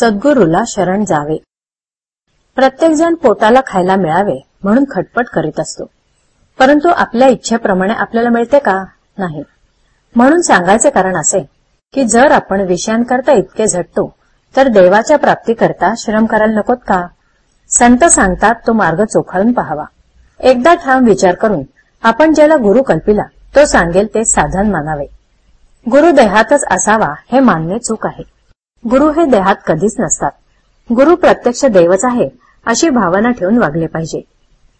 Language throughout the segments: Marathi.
सद्गुरूला शरण जावे. प्रत्येकजण पोटाला खायला मिळावे म्हणून खटपट करीत असतो. परंतु आपल्या इच्छेप्रमाणे आपल्याला मिळते का? नाही. म्हणून सांगायचे कारण असे की जर आपण विषयांकरता इतके झटतो तर देवाच्या प्राप्तीकरता श्रम करायला नकोत का? संत सांगतात तो मार्ग चोखाळून पहावा. एकदा ठाम विचार करून आपण ज्याला गुरु कल्पिला तो सांगेल ते साधन मानावे. गुरु देहातच असावा हे मानणे चूक आहे. गुरु हे देहात कधीच नसतात. गुरु प्रत्यक्ष देवच आहे अशी भावना ठेवून वागले पाहिजे.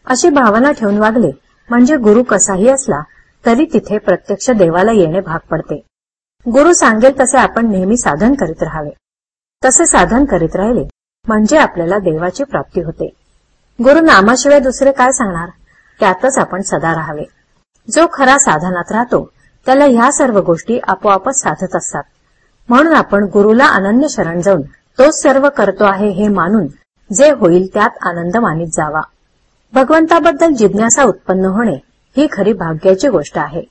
अशी भावना ठेवून वागले म्हणजे गुरु कसाही असला तरी तिथे प्रत्यक्ष देवाला येणे भाग पडते. गुरु सांगेल तसे आपण नेहमी साधन करीत राहावे. तसे साधन करीत राहिले म्हणजे आपल्याला देवाची प्राप्ती होते. गुरु नामाशिवाय दुसरे काय सांगणार? त्यातच आपण सदा राहावे. जो खरा साधनात राहतो त्याला ह्या सर्व गोष्टी आपोआपच साधत असतात. म्हणून आपण गुरुला अनन्य शरण जाऊन तोच सर्व करतो आहे हे मानून जे होईल त्यात आनंद मानित जावा. भगवंताबद्दल जिज्ञासा उत्पन्न होणे ही खरी भाग्याची गोष्ट आहे.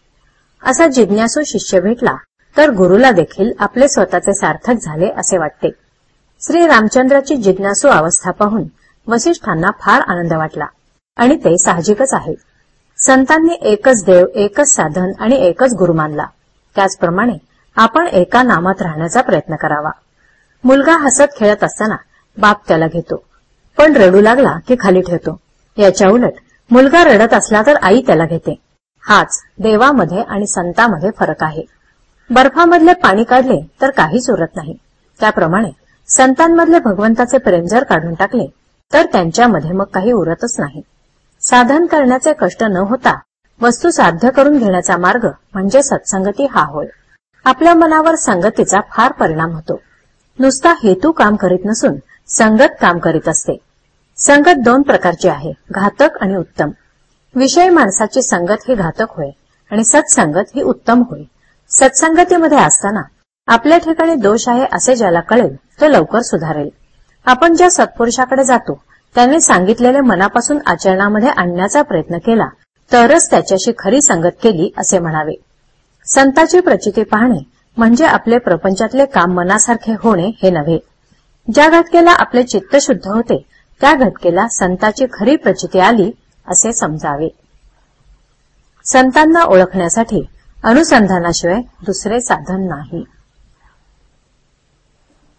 असा जिज्ञासू शिष्य भेटला तर गुरुला देखील आपले स्वतःचे सार्थक झाले असे वाटते. श्री रामचंद्राची जिज्ञासू अवस्था पाहून वसिष्ठांना फार आनंद वाटला आणि ते साहजिकच आहे. संतांनी एकच देव एकच साधन आणि एकच गुरु मानला. त्याचप्रमाणे आपण एका नामात राहण्याचा प्रयत्न करावा. मुलगा हसत खेळत असताना बाप त्याला घेतो. पण रडू लागला की खाली ठेवतो. याच्या उलट मुलगा रडत असला तर आई त्याला घेते. हाच देवामध्ये आणि संतामध्ये फरक आहे. बर्फामधले पाणी काढले तर काहीच उरत नाही. त्याप्रमाणे संतांमधले भगवंताचे प्रेम जर काढून टाकले तर त्यांच्यामध्ये मग काही उरतच नाही. साधन करण्याचे कष्ट न होता वस्तू साध्य करून घेण्याचा मार्ग म्हणजे सत्संगती हा होय. आपल्या मनावर संगतीचा फार परिणाम होतो. नुसता हेतू काम करीत नसून संगत काम करीत असते. संगत दोन प्रकारची आहे घातक आणि उत्तम. विषय माणसाची संगत ही घातक होय आणि सत्संगत ही उत्तम होय. सत्संगतीमध्ये असताना आपल्या ठिकाणी दोष आहे असे ज्याला कळेल तो लवकर सुधारेल. आपण ज्या सत्पुरुषाकडे जातो त्याने सांगितलेले मनापासून आचरणामध्ये आणण्याचा प्रयत्न केला तरच त्याच्याशी खरी संगत केली असे म्हणावे. संताची प्रचिती पाहणे म्हणजे आपले प्रपंचातले काम मनासारखे होणे हे नव्हे. ज्या घटकेला आपले चित्त शुद्ध होते त्या घटकेला संताची खरी प्रचिती आली असे समजावे. संतांना ओळखण्यासाठी अनुसंधानाशिवाय दुसरे साधन नाही.